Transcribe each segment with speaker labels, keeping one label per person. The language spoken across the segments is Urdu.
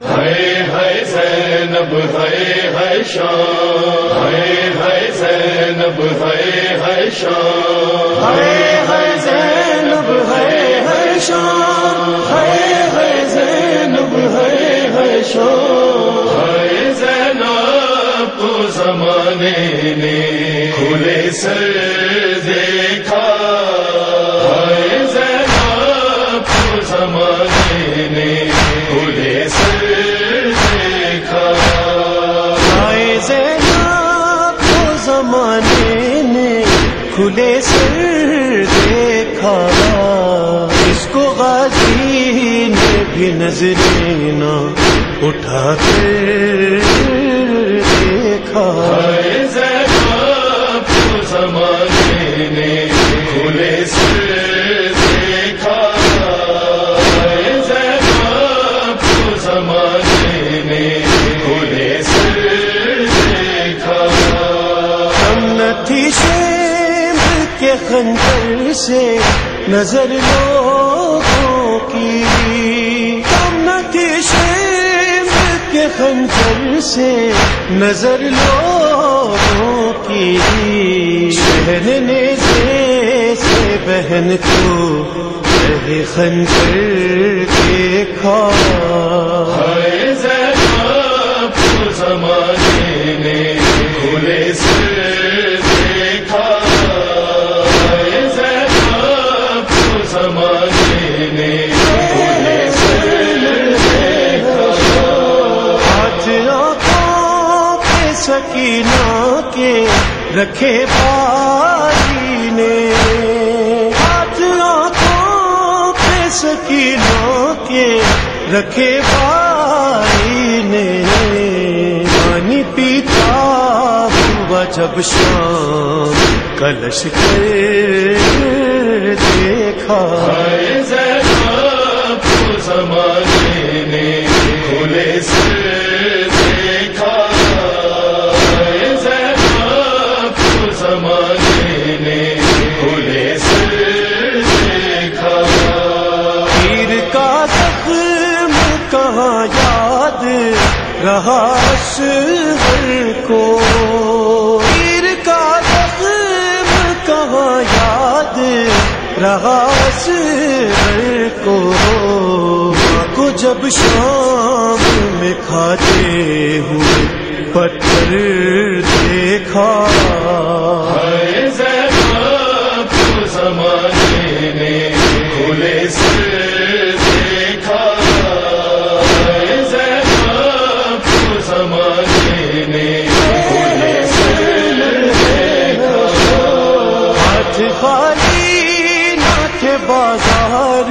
Speaker 1: ہے زینب ہے ہے شان ہے ہے زینب ہے ہے شان
Speaker 2: ہے ہے زینب ہے ہے شان ہے ہے زینب ہے ہے شان
Speaker 1: ہے زینب کو زمانے نے کھلے سر زمانے نے کھلے سر دیکھا،
Speaker 2: اس کو غازی نے بھی نظریں نہ اٹھا کر دیکھا۔ خنجر سے نظر لوگوں کی۔ ہم نہ تھی شیم کے خنجر سے نظر لوگوں کی۔ شہن نے جیسے بہن کو رہے خنجر دیکھا
Speaker 1: زمانے نے کھلے سر
Speaker 2: رکھے باری نے ہاتھ آنکھوں پہ سکینہ کے رکھے باری نے پانی پیتا ہوا جب شام کلش کر دیکھا۔
Speaker 1: زمانے نے، کھلے سر
Speaker 2: رہا اصغر کو۔ پیر کا زخم کہاں یاد رہا اصغر کو۔ کو جب شام میں کھاتے ہوئے پتھر دیکھا۔
Speaker 1: زمانے نے کھلے سر۔
Speaker 2: خالی نہ تھے بازار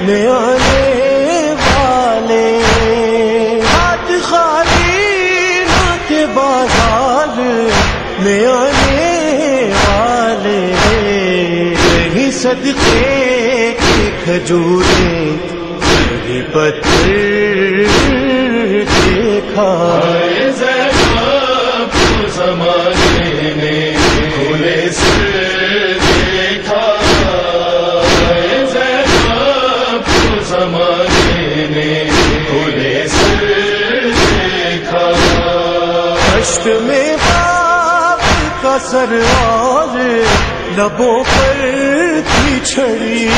Speaker 2: میں آنے والے۔ ہاتھ خالی نہ تھے بازار میں آنے والے۔ نہیں صدقے کی کھجوریں نہیں پتھر دیکھا
Speaker 1: زمانے نے کھلے سر۔ زمانے نے کھلے سر دیکھا۔
Speaker 2: کشت میں باپ کا سروار لبوں پر تھی چھڑی۔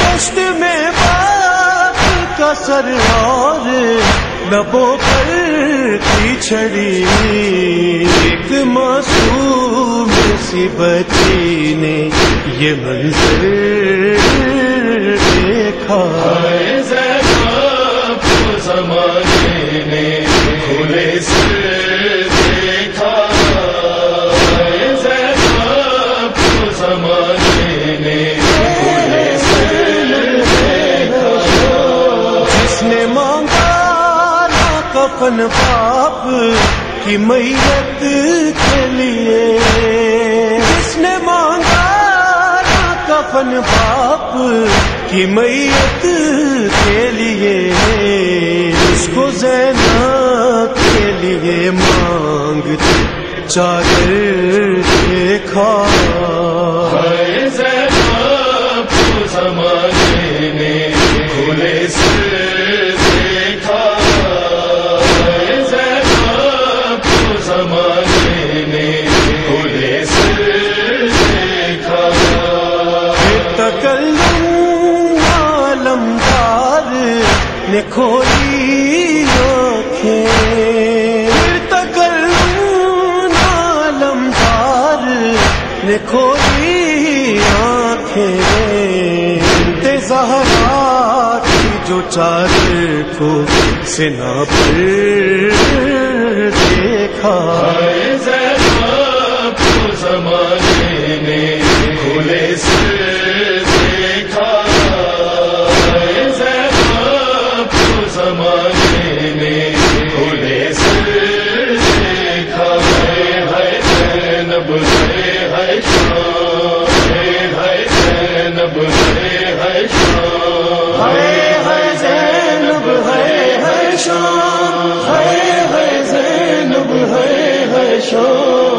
Speaker 2: کشت میں باپ کا سروار لبوں پر تھی چھڑی۔ ایک معصوم سی بچی نے یہ منظر
Speaker 1: زمانے نے کھلے سر دیکھا زمانے نے کھلے سر دیکھا
Speaker 2: جس نے مانگا کفن کی میت کے لیے کفن باپ کی میت کے لیے اس کو زینب کے لیے مانگتے چادر کھولی آنکھیں تکلون عالمدار نے کھولی آنکھیں زہرا جو چادر کو سنا پر دیکھا
Speaker 1: زمانے نے کھلے سے
Speaker 2: ہے ہے زینب ہے ہے شام